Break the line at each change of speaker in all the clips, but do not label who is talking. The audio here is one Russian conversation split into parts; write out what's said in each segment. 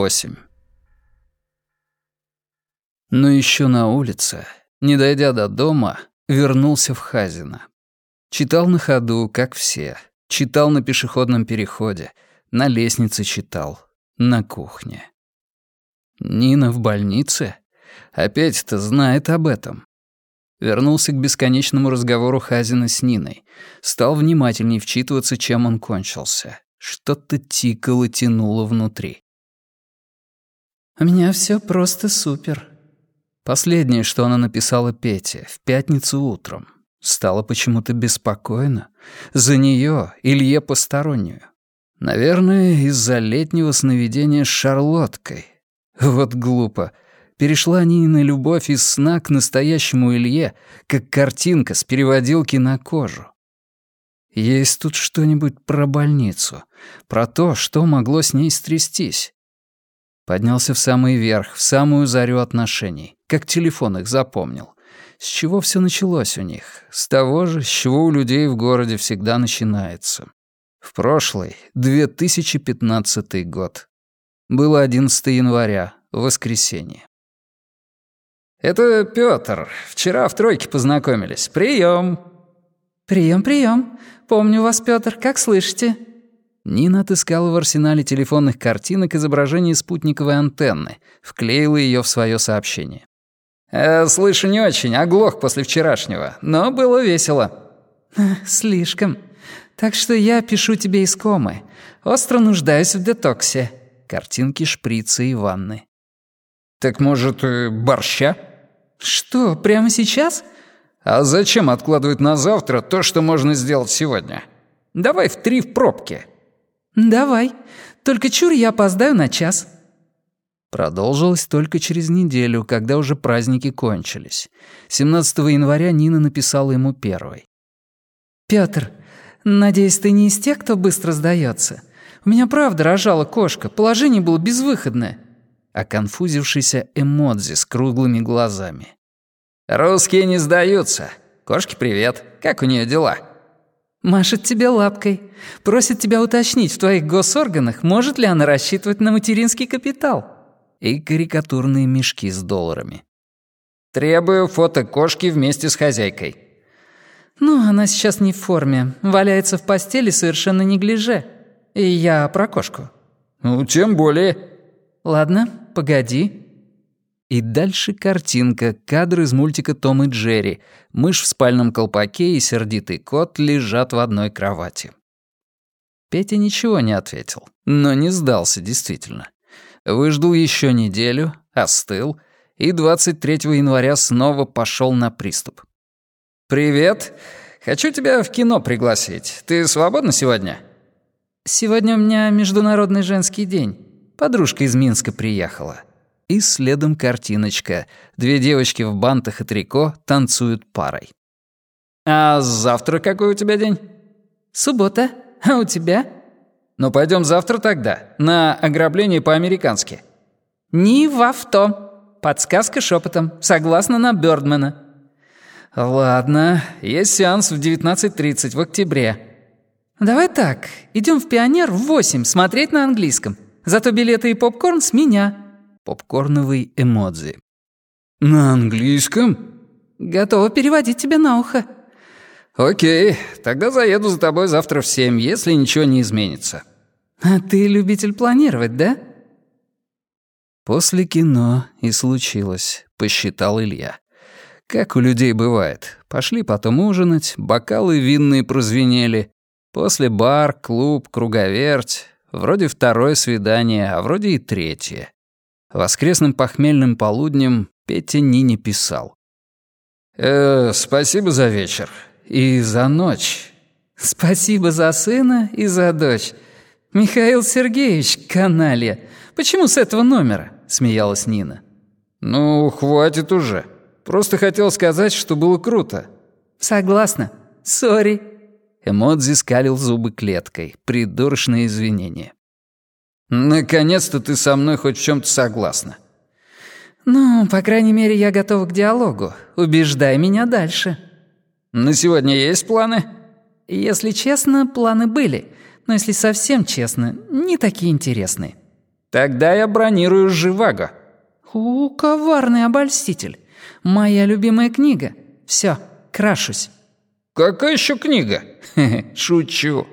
восемь. Но еще на улице, не дойдя до дома, вернулся в Хазино. Читал на ходу, как все. Читал на пешеходном переходе, на лестнице читал, на кухне. Нина в больнице? Опять-то знает об этом. Вернулся к бесконечному разговору Хазина с Ниной. Стал внимательней вчитываться, чем он кончился. Что-то тикало, тянуло внутри.
«У меня все просто супер»,
Последнее, что она написала Пете, в пятницу утром. Стало почему-то беспокойно. За нее, Илье Постороннюю. Наверное, из-за летнего сновидения с Шарлоткой. Вот глупо. Перешла Нина любовь из сна к настоящему Илье, как картинка с переводилки на кожу. Есть тут что-нибудь про больницу, про то, что могло с ней стрястись. Поднялся в самый верх, в самую зарю отношений, как телефон их запомнил. С чего все началось у них? С того же, с чего у людей в городе всегда начинается. В прошлый, 2015 год. Было 11 января, воскресенье. «Это Пётр. Вчера в тройке познакомились. Прием.
«Прием, прием. Помню вас, Пётр. Как слышите?»
Нина отыскала в арсенале телефонных картинок изображение спутниковой антенны, вклеила ее в свое сообщение. «Э, «Слышу не очень, оглох после вчерашнего, но было весело».
«Слишком. Так что я пишу тебе из комы. Остро нуждаюсь в детоксе».
Картинки шприца и ванны. «Так, может, э, борща?»
«Что, прямо сейчас?»
«А зачем откладывать на завтра то, что можно сделать сегодня? Давай в три в пробке».
«Давай. Только чур я опоздаю на час».
Продолжилось только через неделю, когда уже праздники кончились. 17 января Нина написала ему первой.
«Пётр, надеюсь, ты не из тех, кто быстро сдается. У меня правда рожала кошка, положение было безвыходное».
А конфузившийся эмодзи с круглыми глазами. «Русские не сдаются. Кошке привет. Как у нее дела?»
Машет тебе лапкой. Просит тебя уточнить в твоих госорганах, может ли она рассчитывать на материнский капитал.
И карикатурные мешки с долларами. Требую фото кошки вместе с хозяйкой.
Ну, она сейчас не в форме. Валяется в постели совершенно неглиже. И я про кошку.
Ну, тем более.
Ладно, погоди.
И дальше картинка, кадр из мультика «Том и Джерри». Мышь в спальном колпаке и сердитый кот лежат в одной кровати. Петя ничего не ответил, но не сдался действительно. Выждал еще неделю, остыл, и 23 января снова пошел на приступ. «Привет. Хочу тебя в кино пригласить. Ты свободна сегодня?»
«Сегодня у меня Международный женский день. Подружка из Минска приехала
и следом картиночка. Две девочки в бантах и трико танцуют парой. «А завтра какой у тебя день?»
«Суббота. А у тебя?»
«Ну, пойдем завтра тогда, на ограбление по-американски».
«Не в авто. Подсказка шепотом. Согласно на Бёрдмана».
«Ладно, есть сеанс в 19.30 в октябре».
«Давай так, идем в «Пионер» в 8 смотреть на английском. Зато билеты и попкорн с меня»
попкорновый эмодзи. «На английском?»
«Готова переводить тебе на ухо».
«Окей, тогда заеду за тобой завтра в семь, если ничего не изменится».
«А ты любитель планировать, да?»
После кино и случилось, посчитал Илья. Как у людей бывает. Пошли потом ужинать, бокалы винные прозвенели. После бар, клуб, круговерть. Вроде второе свидание, а вроде и третье. Воскресным похмельным полуднем Петя Нине писал. «Э, «Спасибо за вечер. И за ночь».
«Спасибо за сына и за дочь. Михаил Сергеевич, каналья. Почему с этого номера?» — смеялась Нина.
«Ну, хватит уже. Просто хотел сказать, что было круто».
«Согласна. Сори».
Эмодзи скалил зубы клеткой. Придурочное извинение. «Наконец-то ты со мной хоть в чем то согласна».
«Ну, по крайней мере, я готова к диалогу. Убеждай меня дальше».
«На сегодня есть планы?»
«Если честно, планы были. Но если совсем честно, не такие интересные».
Тогда я бронирую Живаго».
«У, коварный обольститель. Моя любимая книга. Все, крашусь».
«Какая еще книга?» «Шучу».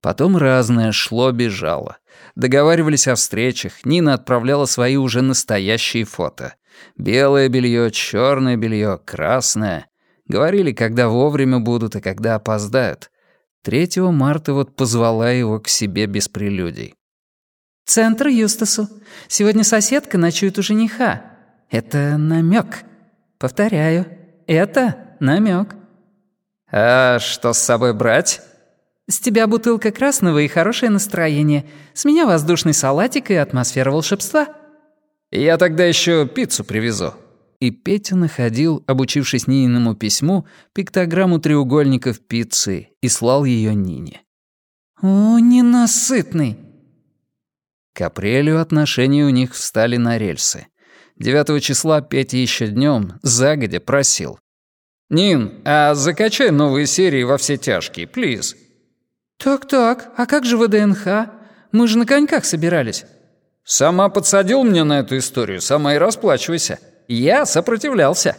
Потом разное шло-бежало. Договаривались о встречах, Нина отправляла свои уже настоящие фото. Белое белье, черное белье, красное. Говорили, когда вовремя будут, а когда опоздают. 3 марта вот позвала его к себе без прелюдий.
«Центр Юстасу. Сегодня соседка ночует у жениха. Это намек. Повторяю, это намек.
«А что с собой брать?»
«С тебя бутылка красного и хорошее настроение. С меня воздушный салатик и атмосфера волшебства».
«Я тогда еще пиццу привезу». И Петя находил, обучившись Нининому письму, пиктограмму треугольников пиццы и слал ее Нине.
«О, ненасытный!»
К апрелю отношения у них встали на рельсы. 9 числа Петя еще днем загодя просил. «Нин, а закачай новые серии во все тяжкие, плиз».
«Так-так, а как же ВДНХ? Мы же на коньках собирались».
«Сама подсадил мне на эту историю, сама и расплачивайся. Я сопротивлялся».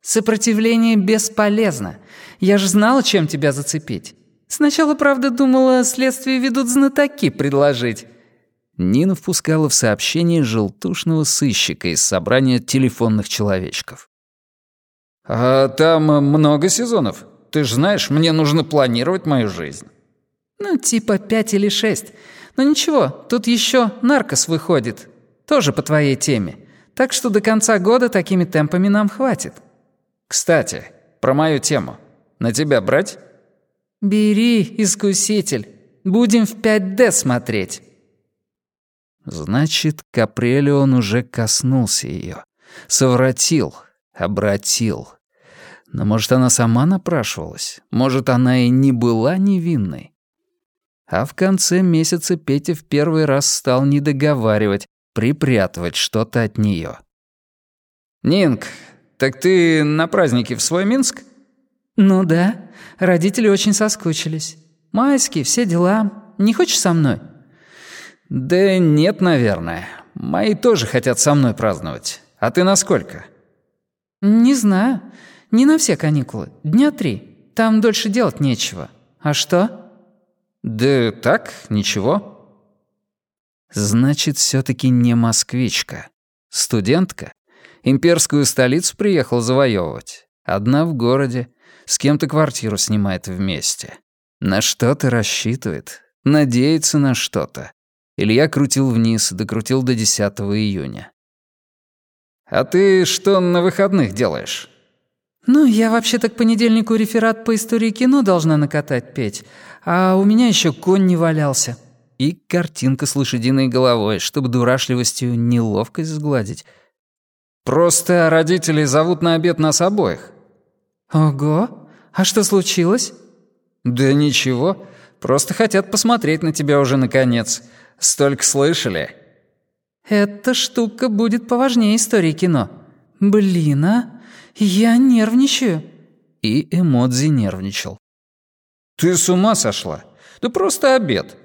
«Сопротивление бесполезно. Я же знала, чем тебя зацепить. Сначала, правда, думала, следствие ведут знатоки предложить».
Нина впускала в сообщение желтушного сыщика из собрания телефонных человечков. «А там много сезонов. Ты же знаешь, мне нужно планировать мою жизнь».
«Ну, типа пять или шесть. Но ничего, тут еще «Наркос» выходит. Тоже по твоей теме. Так что до конца года такими темпами нам хватит».
«Кстати, про мою тему. На тебя брать?»
«Бери, искуситель. Будем в 5D смотреть».
Значит, к апрелю он уже коснулся ее, совратил, обратил. Но, может, она сама напрашивалась? Может, она и не была невинной? А в конце месяца Петя в первый раз стал не договаривать, припрятывать что-то от нее. «Нинк, так ты на праздники в свой Минск?»
«Ну да. Родители очень соскучились. Майские, все дела. Не хочешь со мной?»
«Да нет, наверное. Мои тоже хотят со мной праздновать. А ты на сколько?»
«Не знаю. Не на все каникулы. Дня три. Там дольше делать нечего. А что?»
«Да так, ничего». «Значит, все таки не москвичка. Студентка? Имперскую столицу приехал завоевывать. Одна в городе. С кем-то квартиру снимает вместе. На что-то рассчитывает. Надеется на что-то. Илья крутил вниз, докрутил до 10 июня. «А ты что на выходных делаешь?»
«Ну, я вообще-то к понедельнику реферат по истории кино должна накатать, Петь, а у меня еще конь не валялся».
И картинка с лошадиной головой, чтобы дурашливостью неловкость сгладить. «Просто родители зовут на обед нас обоих».
«Ого! А что случилось?»
«Да ничего, просто хотят посмотреть на тебя уже наконец. Столько слышали».
«Эта штука будет поважнее истории кино. Блин, а? Я нервничаю».
И Эмодзи нервничал. «Ты с ума сошла? Да просто обед».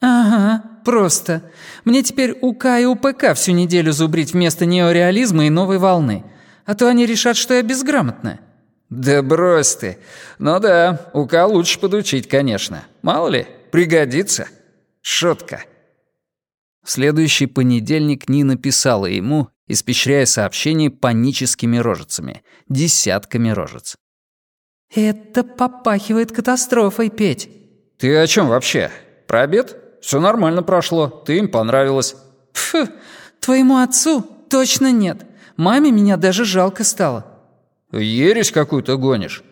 «Ага, просто. Мне теперь УК и УПК всю неделю зубрить вместо неореализма и новой волны. А то они решат, что я безграмотная».
«Да брось ты. Ну да, УК лучше подучить, конечно. Мало ли, пригодится. Шутка». В следующий понедельник Нина писала ему, испещряя сообщение паническими рожицами, десятками рожиц.
«Это попахивает катастрофой, Петь».
«Ты о чем вообще? Про обед? Все нормально прошло, ты им понравилась».
«Фу, твоему отцу точно нет. Маме меня даже жалко стало».
«Ересь какую-то гонишь».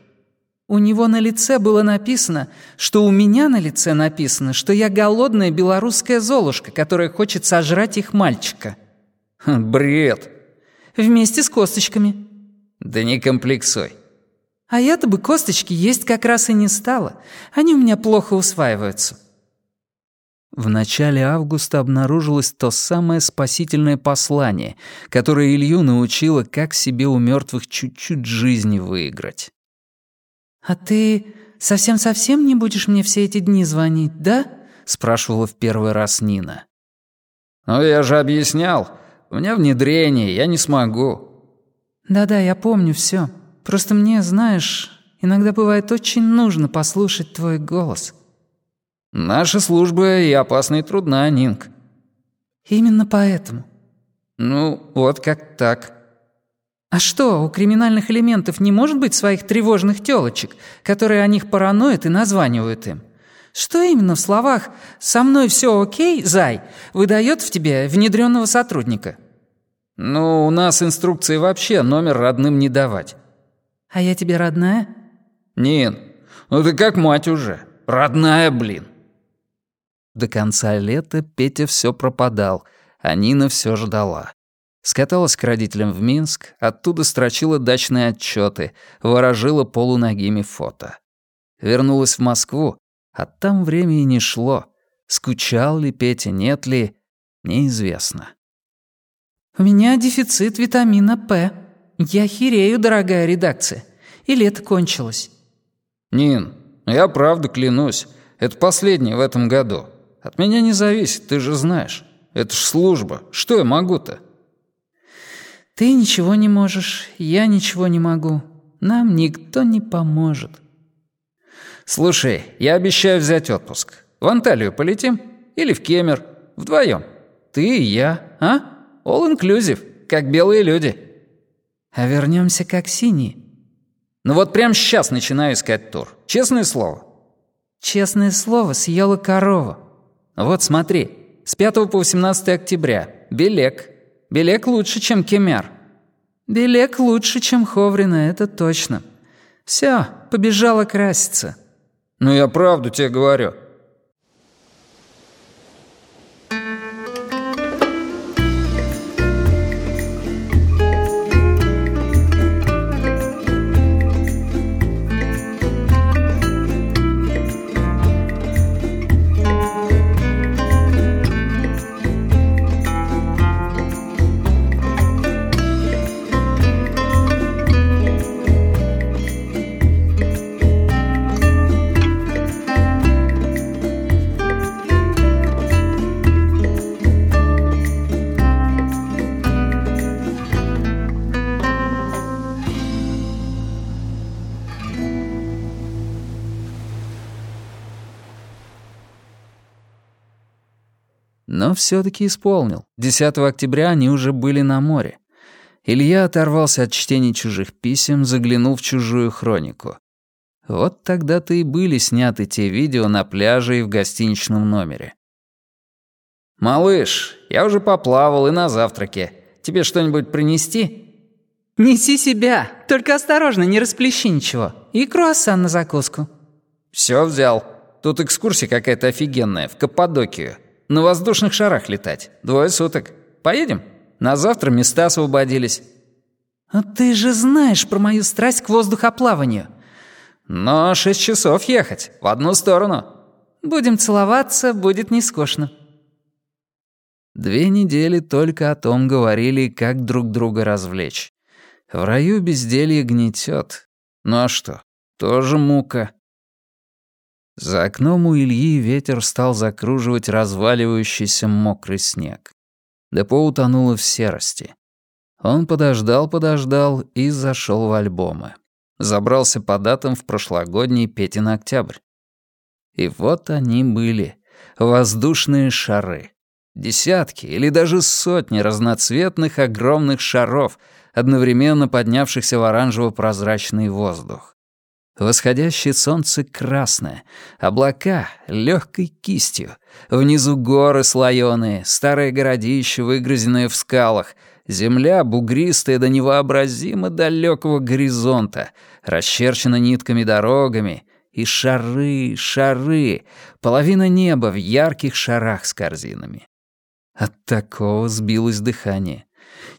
У него на лице было написано, что у меня на лице написано, что я голодная белорусская золушка, которая хочет сожрать их мальчика.
Хм, бред.
Вместе с косточками.
Да не комплексуй.
А я-то бы косточки есть как раз и не стала. Они у меня плохо усваиваются.
В начале августа обнаружилось то самое спасительное послание, которое Илью научило, как себе у мертвых чуть-чуть жизни выиграть.
«А ты совсем-совсем не будешь мне все эти дни звонить, да?»
— спрашивала в первый раз Нина. «Ну, я же объяснял. У меня внедрение, я не смогу».
«Да-да, я помню все. Просто мне, знаешь, иногда бывает очень нужно послушать твой голос».
«Наша служба и опасна и трудна, Нинг».
«Именно поэтому».
«Ну, вот как так».
А что, у криминальных элементов не может быть своих тревожных тёлочек, которые о них параноят и названивают им? Что именно в словах «со мной все окей, зай» выдает в тебе внедренного сотрудника?
Ну, у нас инструкции вообще номер родным не давать.
А я тебе родная?
Нин, ну ты как мать уже. Родная, блин.
До конца лета Петя все пропадал, а Нина все ждала. Скаталась к родителям в Минск, оттуда строчила дачные отчеты, ворожила полуногими фото. Вернулась в Москву, а там время и не шло. Скучал ли Петя, нет ли, неизвестно.
«У меня дефицит витамина П. Я херею, дорогая редакция. И лето кончилось».
«Нин, я правда клянусь, это последнее в этом году. От меня не зависит, ты же знаешь. Это ж служба. Что я могу-то?»
Ты ничего не можешь, я ничего не могу. Нам никто не поможет.
Слушай, я обещаю взять отпуск. В Анталию полетим? Или в Кемер? Вдвоем. Ты и я, а? All inclusive, как белые люди.
А вернемся как синие.
Ну вот прямо сейчас начинаю искать тур. Честное слово.
Честное слово, съела корова.
Вот смотри, с 5 по 18 октября. Белек. Белек лучше, чем Кемер.
Белек лучше, чем Ховрина, это точно. Все, побежала краситься.
Ну я правду тебе говорю.
Все-таки исполнил. 10 октября они уже были на море. Илья оторвался от чтения чужих писем, заглянул в чужую хронику. Вот тогда-то и были сняты те видео на пляже и в гостиничном номере.
«Малыш, я уже поплавал и на завтраке. Тебе что-нибудь принести?»
«Неси себя, только осторожно, не расплещи ничего. И круассан на закуску».
«Все взял. Тут экскурсия какая-то офигенная, в Каппадокию. На воздушных шарах летать. Двое суток. Поедем? На завтра места освободились».
«А ты же знаешь про мою страсть к воздухоплаванию».
«Но шесть часов ехать. В одну сторону».
«Будем целоваться, будет не скучно».
Две недели только о том говорили, как друг друга развлечь. В раю безделье гнетет. Ну а что, тоже мука. За окном у Ильи ветер стал закруживать разваливающийся мокрый снег. Депо утонуло в серости. Он подождал-подождал и зашел в альбомы. Забрался по датам в прошлогодний Петин октябрь. И вот они были, воздушные шары. Десятки или даже сотни разноцветных огромных шаров, одновременно поднявшихся в оранжево-прозрачный воздух. Восходящее солнце красное, облака легкой кистью, внизу горы слоеные, старое городище, выгрызенное в скалах, земля бугристая до невообразимо далекого горизонта, расчерчена нитками дорогами, и шары, шары, половина неба в ярких шарах с корзинами. От такого сбилось дыхание.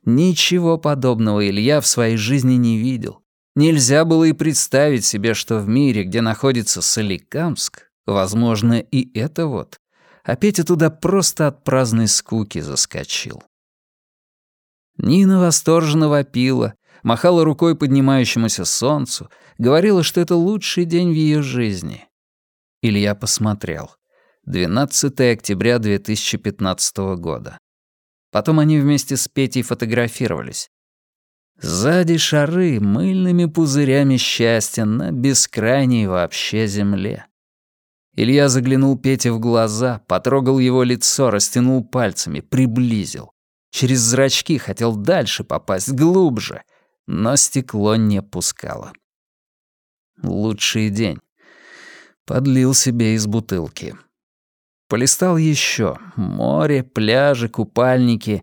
Ничего подобного Илья в своей жизни не видел. Нельзя было и представить себе, что в мире, где находится Соликамск, возможно, и это вот. А Петя туда просто от праздной скуки заскочил. Нина восторженно вопила, махала рукой поднимающемуся солнцу, говорила, что это лучший день в ее жизни. Илья посмотрел. 12 октября 2015 года.
Потом они вместе с Петей фотографировались. Сзади шары мыльными пузырями счастья на бескрайней вообще земле. Илья заглянул Пете в глаза, потрогал его лицо, растянул пальцами, приблизил. Через зрачки хотел дальше попасть, глубже, но стекло не пускало. Лучший день. Подлил себе из бутылки. Полистал еще. Море, пляжи, купальники.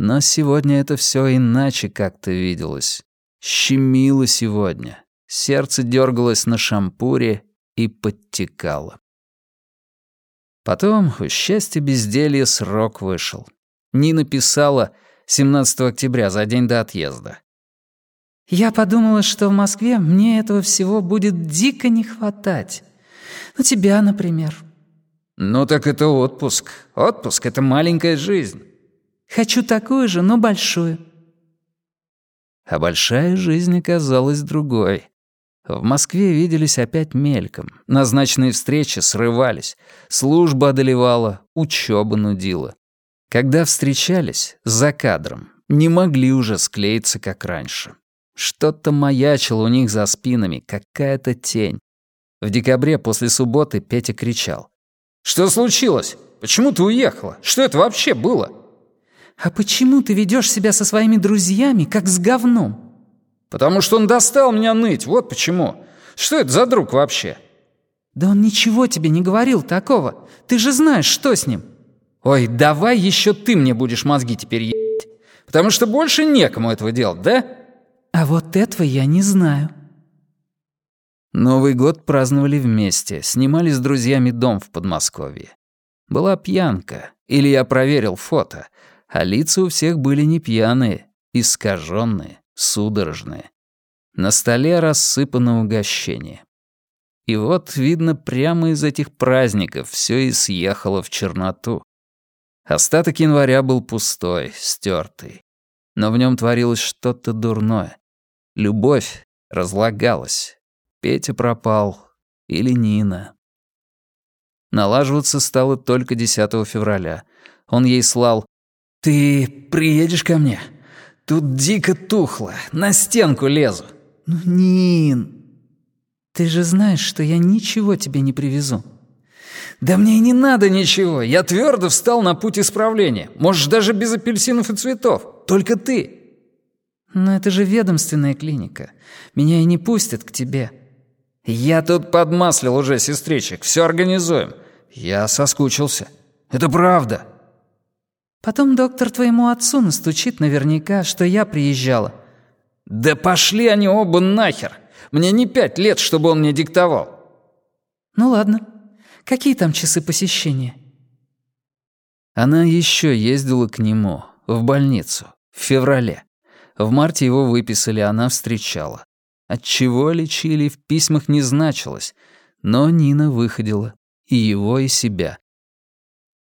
Но сегодня это все иначе как-то виделось. Щемило сегодня. Сердце дергалось на шампуре и подтекало. Потом у счастья безделья срок вышел. Нина писала 17 октября, за день до отъезда.
«Я подумала, что в Москве мне этого всего будет дико не хватать. Ну, тебя, например».
«Ну так это отпуск. Отпуск — это маленькая жизнь».
«Хочу такую же, но большую».
А большая жизнь оказалась другой. В Москве виделись опять мельком. Назначенные встречи срывались. Служба одолевала, учеба нудила. Когда встречались, за кадром, не могли уже склеиться, как раньше. Что-то маячило у них за спинами, какая-то тень. В декабре после субботы Петя кричал. «Что случилось? Почему ты уехала? Что это вообще было?»
«А почему ты ведешь себя со своими друзьями, как с говном?»
«Потому что он достал меня ныть, вот почему. Что это за друг вообще?»
«Да он ничего тебе не говорил такого. Ты же знаешь, что с ним».
«Ой, давай еще ты мне будешь мозги теперь ебать. Потому что больше некому этого делать, да?»
«А вот этого я не знаю».
Новый год праздновали вместе, снимали с друзьями дом в Подмосковье. Была пьянка, или я проверил фото, а лица у всех были не пьяные, искаженные, судорожные. На столе рассыпано угощение. И вот, видно, прямо из этих праздников все и съехало в черноту. Остаток января был пустой, стертый. Но в нем творилось что-то дурное. Любовь разлагалась. Петя пропал. Или Нина. Налаживаться стало только 10 февраля. Он ей слал «Ты приедешь ко мне? Тут дико тухло, на стенку лезу».
«Ну, Нин, ты же знаешь, что я ничего тебе не привезу».
«Да мне и не надо ничего. Я твердо встал на путь исправления. Можешь даже без апельсинов и цветов. Только ты».
«Но это же ведомственная клиника. Меня и не пустят к тебе».
«Я тут подмаслил уже сестричек. Все организуем. Я соскучился. Это правда».
«Потом доктор твоему отцу настучит наверняка, что я приезжала».
«Да пошли они оба нахер. Мне не пять лет, чтобы он мне диктовал».
«Ну ладно». Какие там часы посещения?»
Она еще ездила к нему, в больницу, в феврале. В марте его выписали, она встречала. От чего лечили, в письмах не значилось, но Нина выходила, и его, и себя.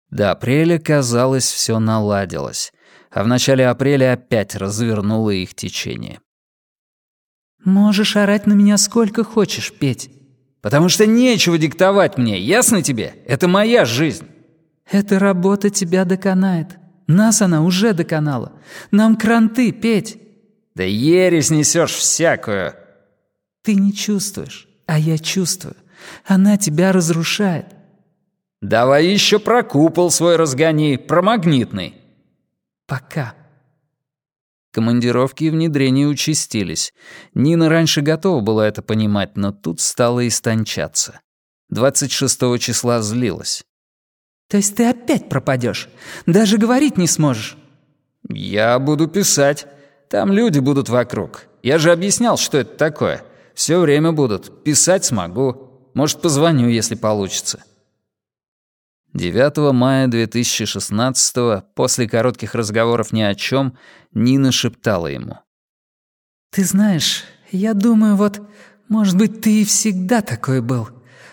До апреля, казалось, все наладилось, а в начале апреля опять развернуло их течение.
«Можешь орать на меня сколько хочешь, Петь.
Потому что нечего диктовать мне, ясно тебе? Это моя жизнь».
«Эта работа тебя доконает. Нас она уже доконала. Нам кранты, Петь».
«Да ересь несешь всякую».
«Ты не чувствуешь, а я чувствую. Она тебя разрушает».
«Давай еще про купол свой разгони, про магнитный».
«Пока».
Командировки и внедрения участились. Нина раньше готова была это понимать, но тут стала истончаться. 26 числа злилась.
«То есть ты опять пропадешь? Даже говорить не сможешь?»
«Я буду писать. Там люди будут вокруг. Я же объяснял, что это такое. Все время будут. Писать смогу. Может, позвоню, если получится». 9 мая 2016 после коротких разговоров ни о чем, Нина шептала ему.
«Ты знаешь, я думаю, вот, может быть, ты и всегда такой был.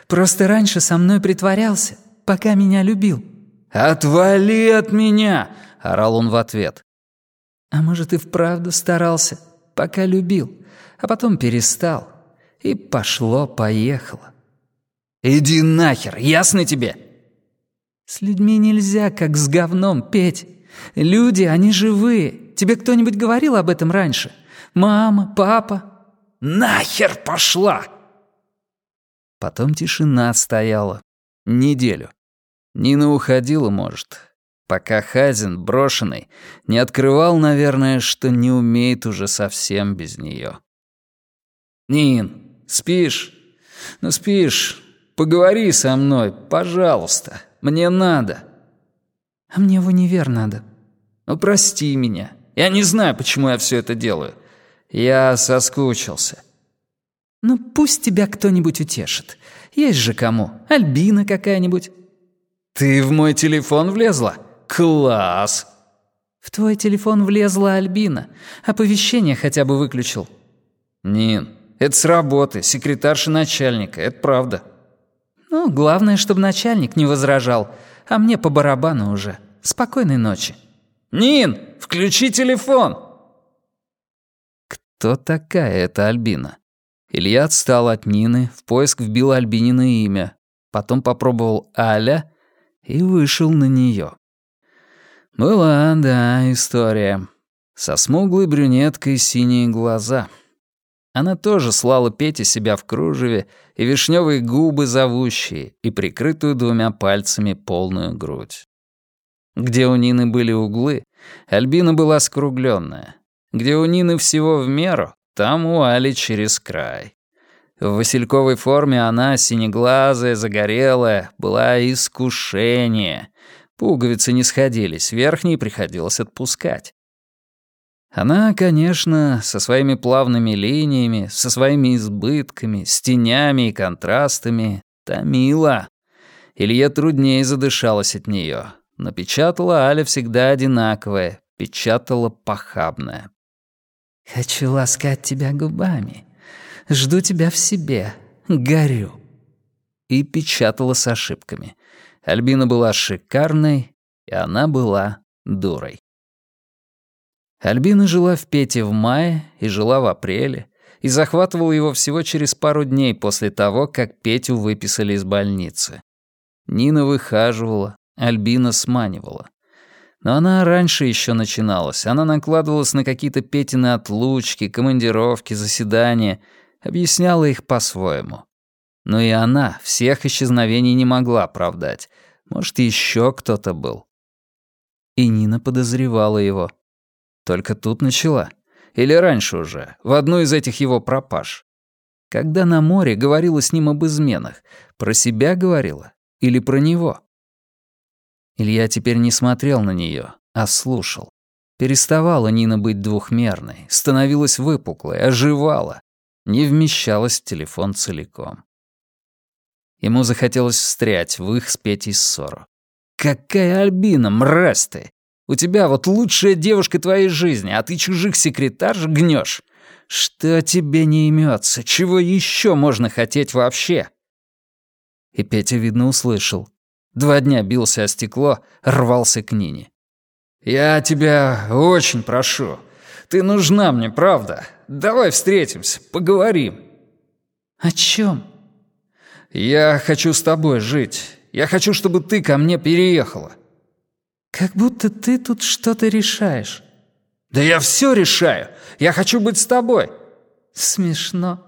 Просто раньше со мной притворялся, пока меня любил».
«Отвали от меня!» — орал он в ответ.
«А может, и вправду старался, пока любил, а потом перестал. И пошло-поехало».
«Иди нахер, ясно тебе?»
С людьми нельзя, как с говном, Петь. Люди, они живые. Тебе кто-нибудь говорил об этом раньше? Мама, папа?»
«Нахер пошла!» Потом тишина стояла. Неделю. Нина уходила, может, пока Хазин, брошенный, не открывал, наверное, что не умеет уже совсем без нее. «Нин, спишь? Ну спишь. Поговори со мной, пожалуйста. Мне надо».
«А мне в универ надо».
«Ну прости меня. Я не знаю, почему я все это делаю. Я соскучился».
«Ну пусть тебя кто-нибудь утешит. Есть же кому. Альбина какая-нибудь».
«Ты в мой телефон влезла? Класс!»
«В твой телефон влезла Альбина. Оповещение хотя бы выключил».
«Нин, это с работы, секретарша начальника, это правда».
«Ну, главное, чтобы начальник не возражал, а мне по барабану уже. Спокойной ночи».
«Нин, включи телефон!» Кто такая эта Альбина? Илья отстал от Нины, в поиск вбил Альбинина имя, потом попробовал Аля и вышел на нее. Была, да, история. Со смуглой брюнеткой синие глаза. Она тоже слала Пете себя в кружеве и вишневые губы зовущие и прикрытую двумя пальцами полную грудь. Где у Нины были углы, Альбина была скругленная. Где у Нины всего в меру, там у Али через край. В васильковой форме она, синеглазая, загорелая, была искушение. Пуговицы не сходились, верхние приходилось отпускать. Она, конечно, со своими плавными линиями, со своими избытками, с тенями и контрастами, томила. Илье труднее задышалось от нее, но печатала Аля всегда одинаковая, печатала похабная.
«Хочу ласкать тебя губами. Жду тебя в себе. Горю».
И печатала с ошибками. Альбина была шикарной, и она была дурой. Альбина жила в Пете в мае и жила в апреле, и захватывала его всего через пару дней после того, как Петю выписали из больницы. Нина выхаживала, Альбина сманивала. Но она раньше еще начиналась. Она накладывалась на какие-то Петины отлучки, командировки, заседания, объясняла их по-своему. Но и она всех исчезновений не могла оправдать. Может, еще кто-то был. И Нина подозревала его. Только тут начала. Или раньше уже, в одну из этих его пропаж. Когда на море говорила с ним об изменах, про себя говорила или про него? Илья теперь не смотрел на нее, а слушал. Переставала Нина быть двухмерной, становилась выпуклой, оживала, не вмещалась в телефон целиком. Ему захотелось встрять в их с Петей ссору. «Какая Альбина, мразь ты! У тебя вот лучшая девушка твоей жизни, а ты чужих секретарш гнешь. Что тебе не имется? Чего еще можно хотеть вообще?» И Петя, видно, услышал. Два дня бился о стекло, рвался к Нине. «Я тебя очень прошу. Ты нужна мне, правда. Давай встретимся, поговорим».
«О чем?
«Я хочу с тобой жить. Я хочу, чтобы ты ко мне переехала».
«Как будто ты тут что-то решаешь».
«Да я все решаю. Я хочу быть с тобой».
«Смешно».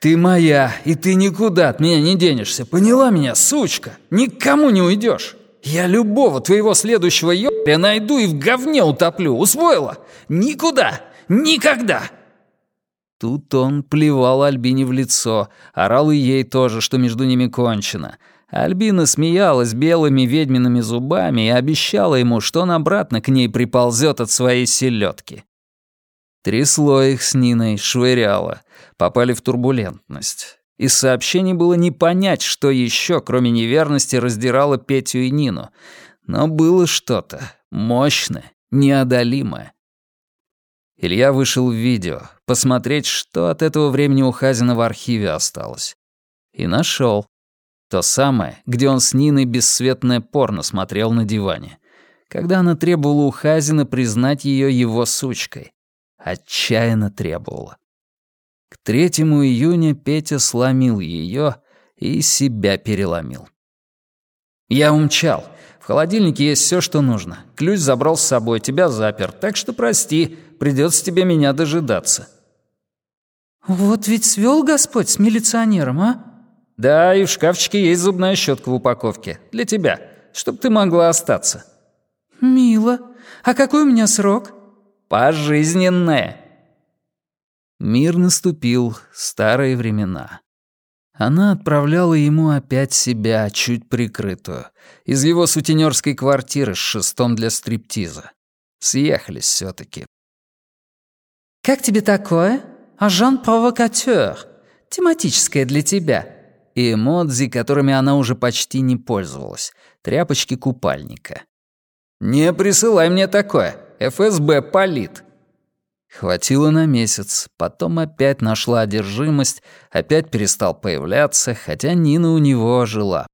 «Ты моя, и ты никуда от меня не денешься. Поняла меня, сучка? Никому не уйдешь. Я любого твоего следующего ёбля найду и в говне утоплю. Усвоила? Никуда! Никогда!» Тут он плевал Альбине в лицо, орал и ей тоже, что между ними кончено. Альбина смеялась белыми ведьмиными зубами и обещала ему, что он обратно к ней приползет от своей селедки. Трясло их с Ниной, швыряло. Попали в турбулентность. Из сообщений было не понять, что еще, кроме неверности, раздирало Петю и Нину. Но было что-то мощное, неодолимое. Илья вышел в видео, посмотреть, что от этого времени у Хазина в архиве осталось. И нашел. То самое, где он с Ниной бесцветное порно смотрел на диване. Когда она требовала у Хазина признать ее его сучкой. Отчаянно требовала. К 3 июня Петя сломил ее и себя переломил. Я умчал.
В холодильнике есть все, что нужно. Ключ забрал с собой, тебя запер. Так что прости, придется тебе меня дожидаться».
«Вот ведь свел Господь с милиционером, а?»
«Да, и в шкафчике есть зубная щетка в упаковке. Для тебя, чтобы ты могла остаться».
«Мило. А какой у меня срок?»
«Пожизненное».
Мир наступил, старые времена. Она отправляла ему опять себя, чуть прикрытую, из его сутенерской квартиры с шестом для стриптиза. Съехались все таки
«Как тебе такое? Ажан-провокатер. Тематическое для тебя».
И эмодзи, которыми она уже почти не пользовалась. Тряпочки купальника.
«Не присылай мне такое. ФСБ палит».
Хватило на месяц, потом опять нашла одержимость, опять перестал появляться, хотя Нина у него жила.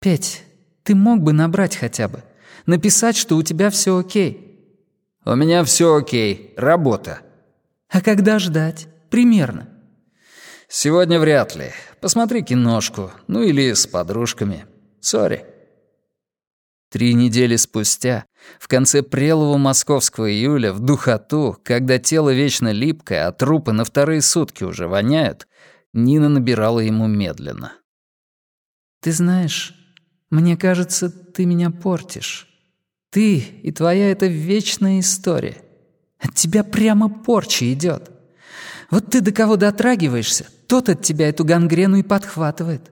«Петь, ты мог бы набрать хотя бы. Написать, что у тебя все окей».
«У меня все окей. Работа».
«А когда ждать? Примерно?»
«Сегодня вряд ли. Посмотри киношку. Ну или с подружками. Сори».
Три недели спустя, в конце прелого московского июля, в духоту, когда тело вечно липкое, а трупы на вторые сутки уже воняют, Нина набирала ему медленно.
«Ты знаешь, мне кажется, ты меня портишь. Ты и твоя эта вечная история. От тебя прямо порча идет. Вот ты до кого дотрагиваешься, тот от тебя эту гангрену и подхватывает.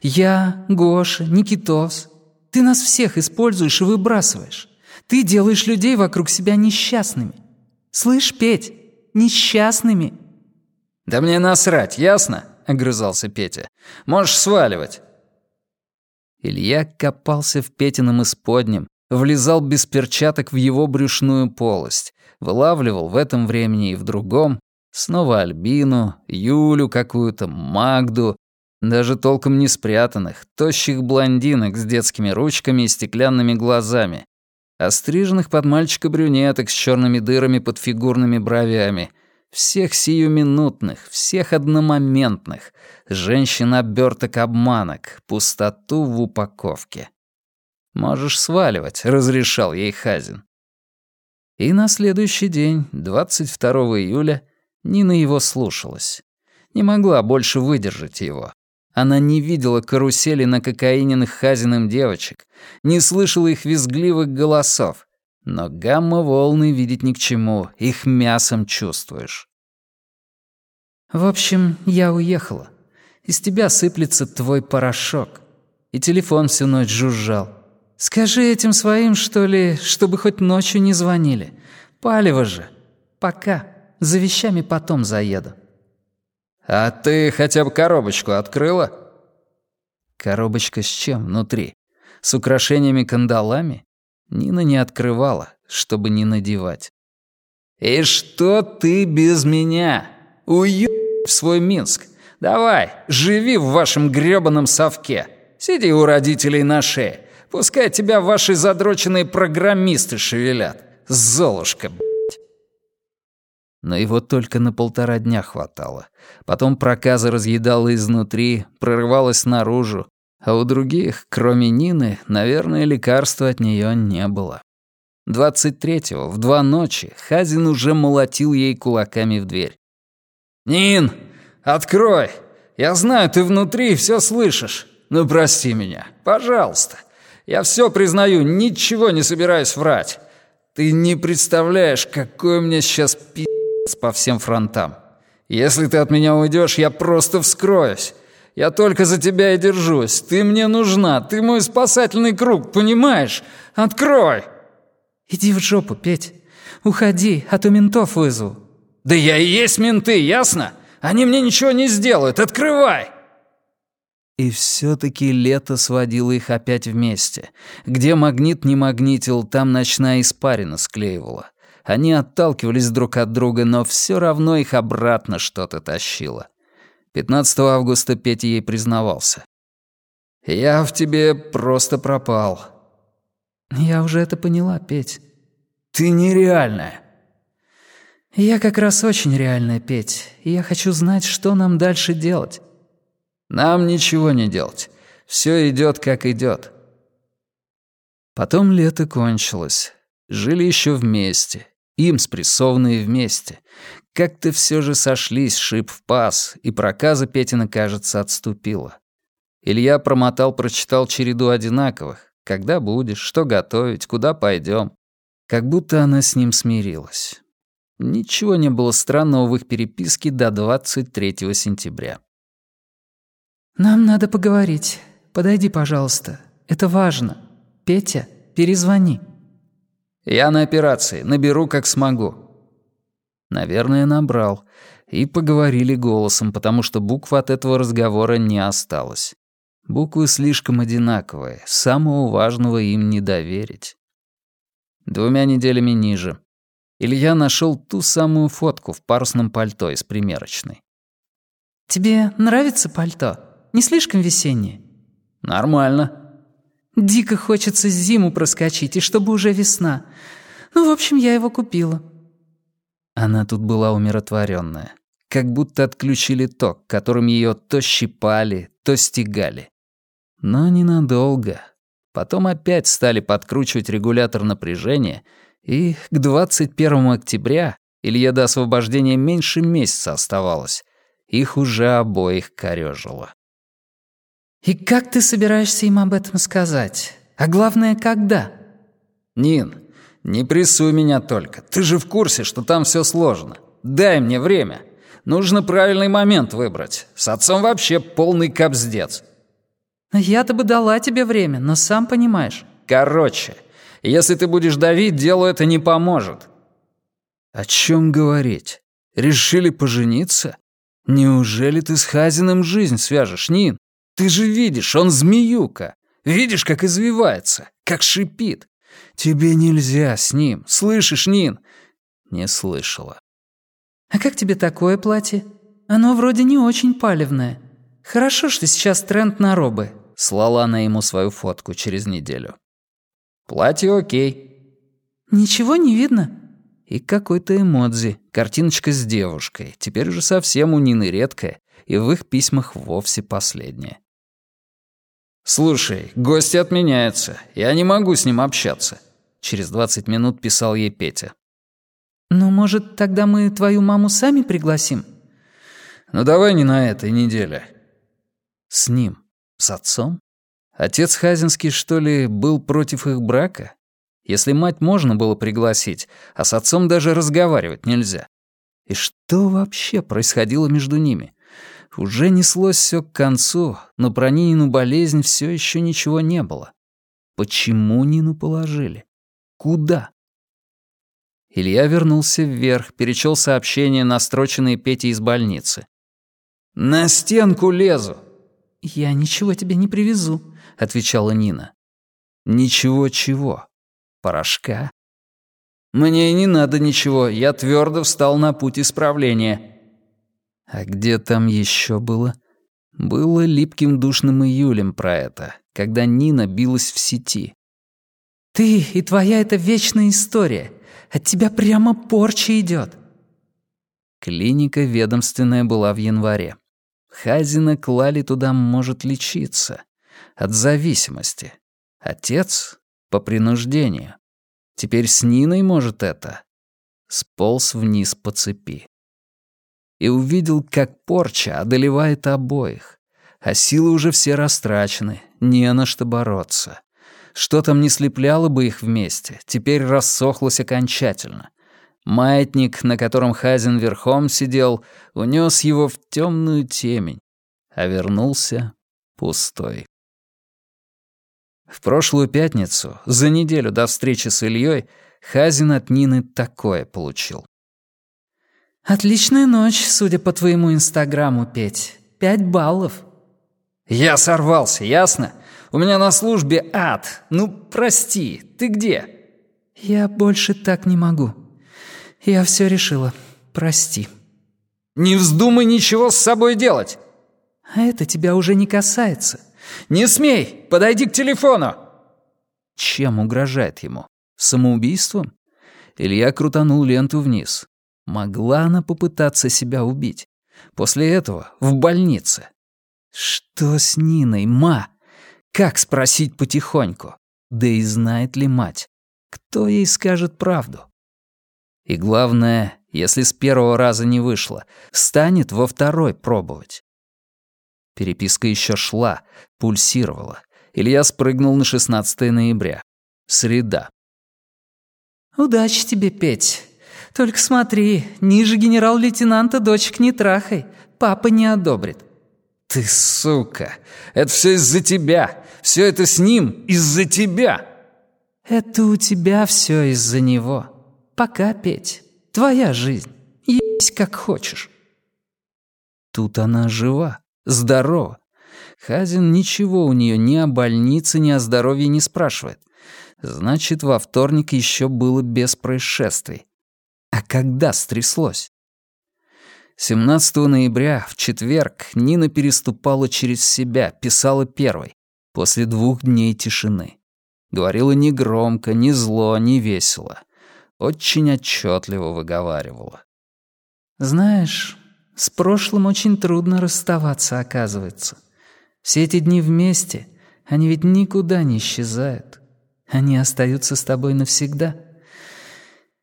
Я, Гоша, Никитос — ты нас всех используешь и выбрасываешь. Ты делаешь людей вокруг себя несчастными. Слышь, Петь, несчастными».
«Да мне насрать, ясно?» — огрызался Петя. «Можешь сваливать».
Илья копался в Петином исподнем, влезал без перчаток в его брюшную полость, вылавливал в этом времени и в другом снова Альбину, Юлю какую-то, Магду, даже толком не спрятанных, тощих блондинок с детскими ручками и стеклянными глазами, остриженных под мальчика брюнеток с черными дырами под фигурными бровями, всех сиюминутных, всех одномоментных, женщин-оберток-обманок, пустоту в упаковке. «Можешь сваливать», — разрешал ей Хазин. И на следующий день, 22 июля, Нина его слушалась. Не могла больше выдержать его. Она не видела карусели на кокаиненных Хазиным девочек, не слышала их визгливых голосов. Но гамма-волны видеть ни к чему, их мясом чувствуешь.
«В общем, я уехала. Из тебя сыплется твой порошок». И телефон всю ночь жужжал. «Скажи этим своим, что ли, чтобы хоть ночью не звонили. Палево же. Пока. За вещами потом заеду».
«А ты хотя бы коробочку открыла?»
Коробочка с чем внутри? С украшениями-кандалами? Нина не открывала, чтобы не надевать.
«И что ты без меня? Уё в свой Минск. Давай, живи в вашем грёбаном совке. Сиди у родителей на шее. Пускай тебя ваши задроченные программисты шевелят. Золушка, блядь
но его только на полтора дня хватало. Потом проказа разъедала изнутри, прорывалась наружу, а у других, кроме Нины, наверное, лекарства от нее не было. 23-го, в два ночи, Хазин уже молотил ей кулаками в дверь.
«Нин, открой! Я знаю, ты внутри все слышишь. Ну, прости меня, пожалуйста. Я все признаю, ничего не собираюсь врать. Ты не представляешь, какой меня сейчас пи*** по всем фронтам. Если ты от меня уйдешь, я просто вскроюсь. Я только за тебя и держусь. Ты мне нужна. Ты мой спасательный круг, понимаешь? Открой!»
«Иди в жопу, Петь. Уходи, а то ментов вызову».
«Да я и есть менты, ясно? Они мне ничего не сделают. Открывай!»
И все-таки лето сводило их опять вместе. Где магнит не магнитил, там ночная испарина склеивала. Они отталкивались друг от друга, но все равно их обратно что-то тащило. 15 августа Петя ей признавался.
«Я в тебе просто пропал».
«Я уже это поняла, Петь».
«Ты нереальная».
«Я как раз очень реальная, Петь, я хочу знать, что нам дальше делать».
«Нам ничего не делать. Все идет, как идет. Потом лето кончилось. Жили еще вместе. Им спрессованные вместе. Как-то все же сошлись шип в паз, и проказа Петина, кажется, отступила. Илья промотал, прочитал череду одинаковых. Когда будешь, что готовить, куда пойдем. Как будто она с ним смирилась. Ничего не было странного в их переписке до 23 сентября.
«Нам надо поговорить. Подойди, пожалуйста. Это важно. Петя, перезвони».
«Я на операции. Наберу, как смогу». Наверное, набрал. И поговорили голосом, потому что букв от этого разговора не осталось. Буквы слишком одинаковые, самого важного им не доверить. Двумя неделями ниже. Илья нашел ту самую фотку в парусном пальто из примерочной.
«Тебе нравится пальто? Не слишком весеннее?»
«Нормально».
«Дико хочется зиму проскочить, и чтобы уже весна. Ну, в общем, я его купила».
Она тут была умиротворенная, как будто отключили ток, которым ее то щипали, то стегали. Но ненадолго. Потом опять стали подкручивать регулятор напряжения, и к 21 октября, Илье до освобождения меньше месяца оставалось, их уже обоих корёжило.
«И как ты собираешься им об этом сказать? А главное, когда?»
«Нин, не прессуй меня только. Ты же в курсе, что там все сложно. Дай мне время. Нужно правильный момент выбрать. С отцом вообще полный капздец».
«Я-то бы дала тебе время, но сам понимаешь».
«Короче, если ты будешь давить, делу это не поможет». «О чем говорить? Решили пожениться? Неужели ты с Хазиным жизнь свяжешь, Нин? Ты же видишь, он змеюка. Видишь, как извивается, как шипит. Тебе нельзя с ним, слышишь, Нин?» Не слышала.
«А как тебе такое платье? Оно вроде не очень палевное. Хорошо, что сейчас тренд на робы.
Слала она ему свою фотку через неделю. «Платье окей».
«Ничего не видно?»
И какой-то эмодзи, картиночка с девушкой, теперь уже совсем у Нины редкая, и в их письмах вовсе последняя. «Слушай, гости отменяются, я не могу с ним общаться», — через 20 минут писал ей Петя.
«Ну, может, тогда мы твою маму сами пригласим?»
«Ну, давай не на этой неделе». «С ним». С отцом? Отец Хазинский, что ли, был против их брака? Если мать можно было пригласить, а с отцом даже разговаривать нельзя. И что вообще происходило между ними? Уже неслось все к концу, но про Нинину болезнь все еще ничего не было. Почему Нину положили? Куда? Илья вернулся вверх, перечел сообщения, настроченные Петей из больницы. «На стенку лезу!»
«Я ничего тебе не привезу», — отвечала Нина.
«Ничего чего? Порошка?» «Мне и не надо ничего, я твердо встал на путь исправления». А где там еще было? Было липким душным июлем про это, когда Нина билась в сети.
«Ты и твоя эта вечная история. От тебя прямо порча идет.
Клиника ведомственная была в январе. Хазина клали туда может лечиться. От зависимости. Отец — по принуждению. Теперь с Ниной может это. Сполз вниз по цепи. И увидел, как порча одолевает обоих. А силы уже все растрачены, не на что бороться. Что там не слепляло бы их вместе, теперь рассохлось окончательно. Маятник, на котором Хазин верхом сидел, унес его в темную темень, а вернулся пустой. В прошлую пятницу, за неделю до встречи с Ильей, Хазин от Нины такое получил.
«Отличная ночь, судя по твоему инстаграму, Петь. Пять баллов».
«Я сорвался, ясно? У меня на службе ад. Ну, прости, ты где?»
«Я больше так не могу», «Я все решила. Прости».
«Не вздумай ничего с собой делать!»
«А это тебя уже не касается».
«Не смей! Подойди к телефону!» Чем угрожает ему? Самоубийством? Илья крутанул ленту вниз. Могла она попытаться себя убить? После этого в больнице. Что с Ниной, ма? Как спросить потихоньку? Да и знает ли мать? Кто ей скажет правду? И главное, если с первого раза не вышло, станет во второй пробовать. Переписка еще шла, пульсировала. Илья спрыгнул на 16 ноября. Среда.
«Удачи тебе, Петь. Только смотри, ниже генерал-лейтенанта дочек не трахай. Папа не одобрит».
«Ты сука! Это все из-за тебя! Все это с ним из-за тебя!»
«Это у тебя все из-за него. Пока, Петь. Твоя жизнь. Есть как хочешь».
Тут она жива, здорова. Хазин ничего у нее ни о больнице, ни о здоровье не спрашивает. Значит, во вторник еще было без происшествий. А когда стряслось? 17 ноября, в четверг, Нина переступала через себя, писала первой, после двух дней тишины. Говорила не громко, не зло, не весело. Очень отчетливо выговаривала.
«Знаешь, с прошлым очень трудно расставаться, оказывается. Все эти дни вместе, они ведь никуда не исчезают. Они остаются с тобой навсегда.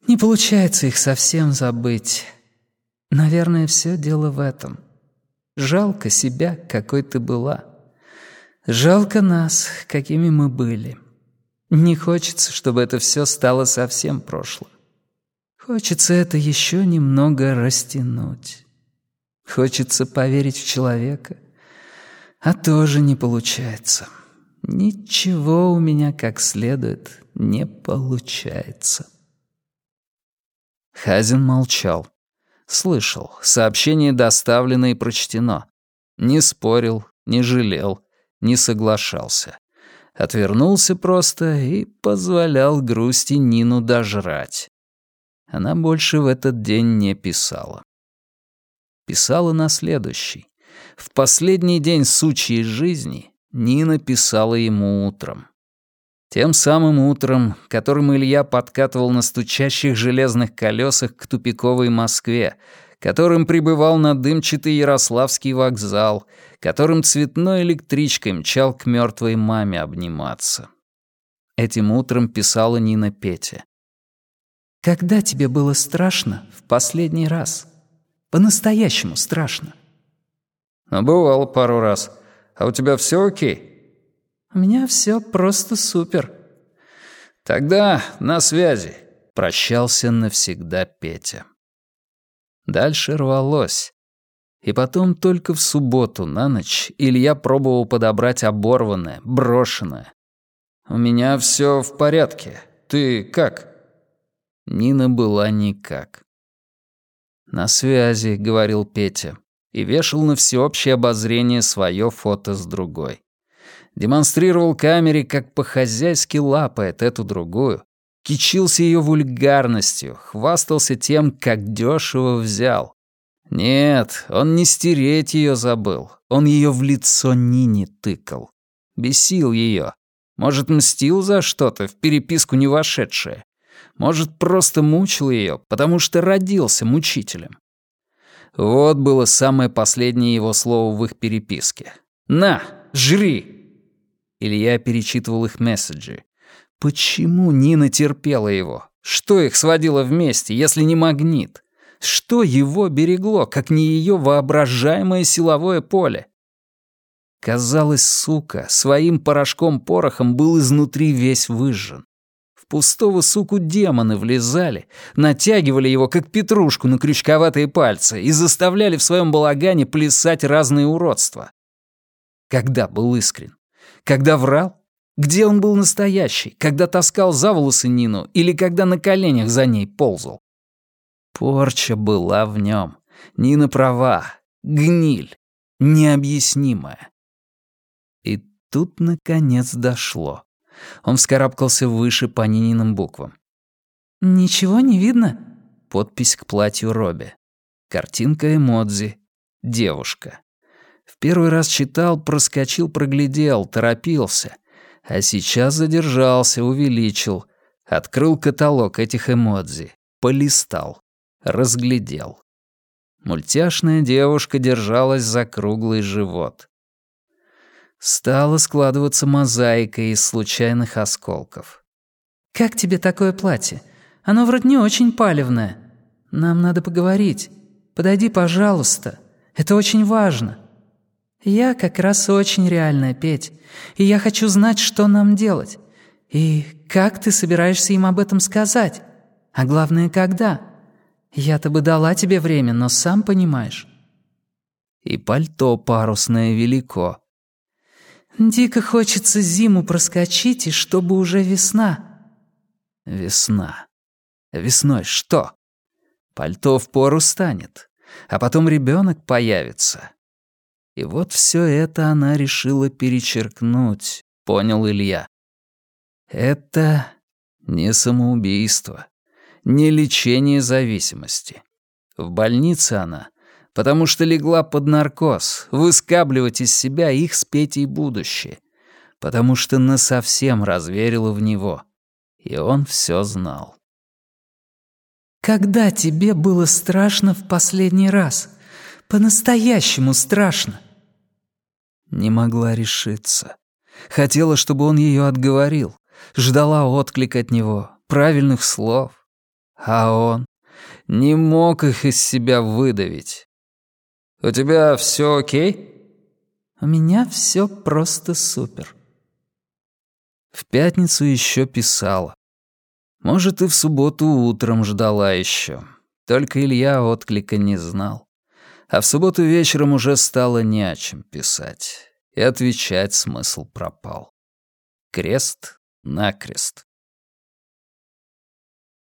Не получается их совсем забыть. Наверное, все дело в этом. Жалко себя, какой ты была. Жалко нас, какими мы были. Не хочется, чтобы это все стало совсем прошлым. Хочется это еще немного растянуть. Хочется поверить в человека, а тоже не получается. Ничего у меня как следует не получается.
Хазин молчал. Слышал, сообщение доставлено и прочтено. Не спорил, не жалел, не соглашался. Отвернулся просто и позволял грусти Нину дожрать. Она больше в этот день не писала. Писала на следующий. В последний день сучьей жизни Нина писала ему утром. Тем самым утром, которым Илья подкатывал на стучащих железных колесах к тупиковой Москве, которым прибывал на дымчатый Ярославский вокзал, которым цветной электричкой мчал к мертвой маме обниматься. Этим утром писала Нина Петя.
«Когда тебе было страшно в последний раз? По-настоящему страшно?»
«Ну, бывало пару раз. А у тебя все окей?»
У меня все просто супер».
«Тогда на связи», — прощался навсегда Петя. Дальше рвалось. И потом только в субботу на ночь Илья пробовал подобрать оборванное, брошенное. «У меня все в порядке. Ты как?» Нина была никак. «На связи», — говорил Петя, и вешал на всеобщее обозрение свое фото с другой демонстрировал камере, как по-хозяйски лапает эту другую, кичился ее вульгарностью, хвастался тем, как дешево взял. Нет, он не стереть ее забыл, он ее в лицо Нине тыкал. Бесил ее. Может, мстил за что-то, в переписку не вошедшее. Может, просто мучил ее, потому что родился мучителем. Вот было самое последнее его слово в их переписке. «На, жри!» Илья перечитывал их месседжи. Почему Нина терпела его? Что их сводило вместе, если не магнит? Что его берегло, как не ее воображаемое силовое поле? Казалось, сука, своим порошком-порохом был изнутри весь выжжен. В пустого суку демоны влезали, натягивали его, как петрушку на крючковатые пальцы и заставляли в своем балагане плясать разные уродства. Когда был искрен? Когда врал? Где он был настоящий? Когда таскал за волосы Нину или когда на коленях за ней ползал? Порча была в нем. Нина права. Гниль. Необъяснимая. И тут, наконец, дошло. Он вскарабкался выше по Нининым буквам.
«Ничего не видно?»
Подпись к платью Робби. Картинка эмодзи. Девушка. В первый раз читал, проскочил, проглядел, торопился. А сейчас задержался, увеличил. Открыл каталог этих эмодзи. Полистал. Разглядел. Мультяшная девушка держалась за круглый живот. Стала складываться мозаика из случайных осколков.
«Как тебе такое платье? Оно вроде не очень палевное. Нам надо поговорить. Подойди, пожалуйста. Это очень важно». «Я как раз очень реальная, Петь, и я хочу знать, что нам делать. И как ты собираешься им об этом сказать? А главное, когда? Я-то бы дала тебе время, но сам понимаешь».
И пальто парусное велико.
«Дико хочется зиму проскочить, и чтобы уже весна».
«Весна. Весной что? Пальто в пору станет, а потом ребенок появится». И вот все это она решила перечеркнуть, понял Илья. Это не самоубийство, не лечение зависимости. В больнице она, потому что легла под наркоз, выскабливать из себя их с Петей будущее, потому что насовсем разверила в него. И он все знал.
«Когда тебе было страшно в последний раз? По-настоящему страшно?»
Не могла решиться. Хотела, чтобы он ее отговорил ждала отклик от него, правильных слов. А он не мог их из себя выдавить. «У тебя все окей?»
«У меня все просто супер».
В пятницу еще писала. Может, и в субботу утром ждала еще. Только Илья отклика не знал. А в субботу вечером уже стало не о чем писать. И отвечать смысл пропал. Крест накрест.